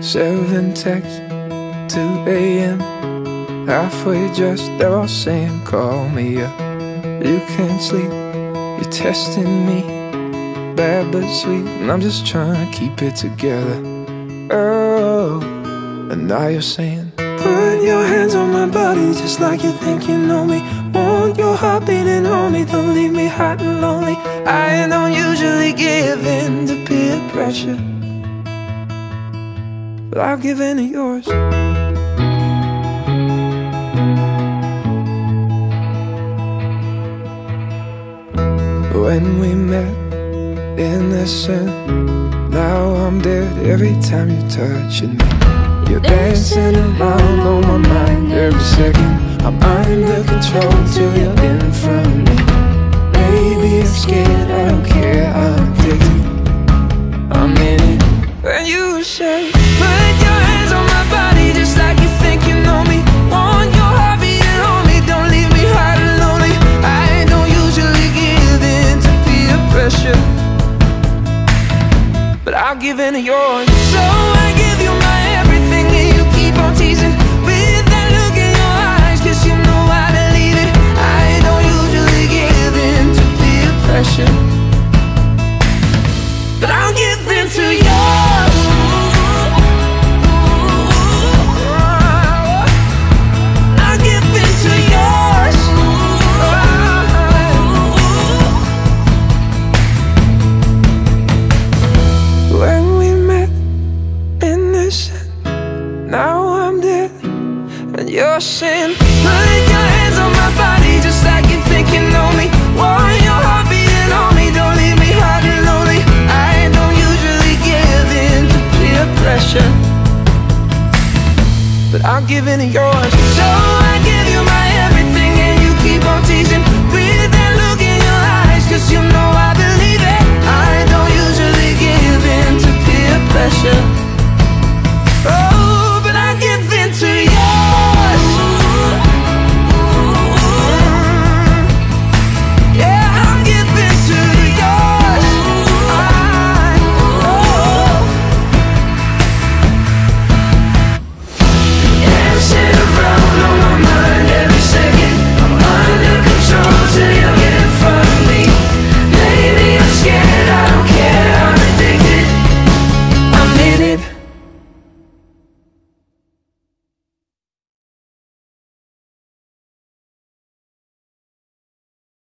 Seven texts, 2 a.m. Halfway dressed, they're all saying, Call me up. You can't sleep, you're testing me. Bad but sweet, and I'm just trying to keep it together. Oh, and now you're saying, Put your hands on my body just like you think you know me. Want your heart beating on me, don't leave me hot and lonely. I don't usually give in to peer pressure, but I'll give in to yours. When we met, innocent. Now I'm dead every time you're touching me. You're dancing around on my mind every second. I'm under control till you're in front of me. Put your hands on my body just like you think you know me. Your heart beating on me, don't leave me and lonely. I don't usually give in to peer pressure, but I'll give in to yours. So I give you my missing Now I'm dead and you're sin Putting your hands on my body just like you think you know me. Want your heart beating on me, don't leave me hot and lonely. I don't usually give in to peer pressure But I'll give in to yours. So I give you my everything and you keep on teasing.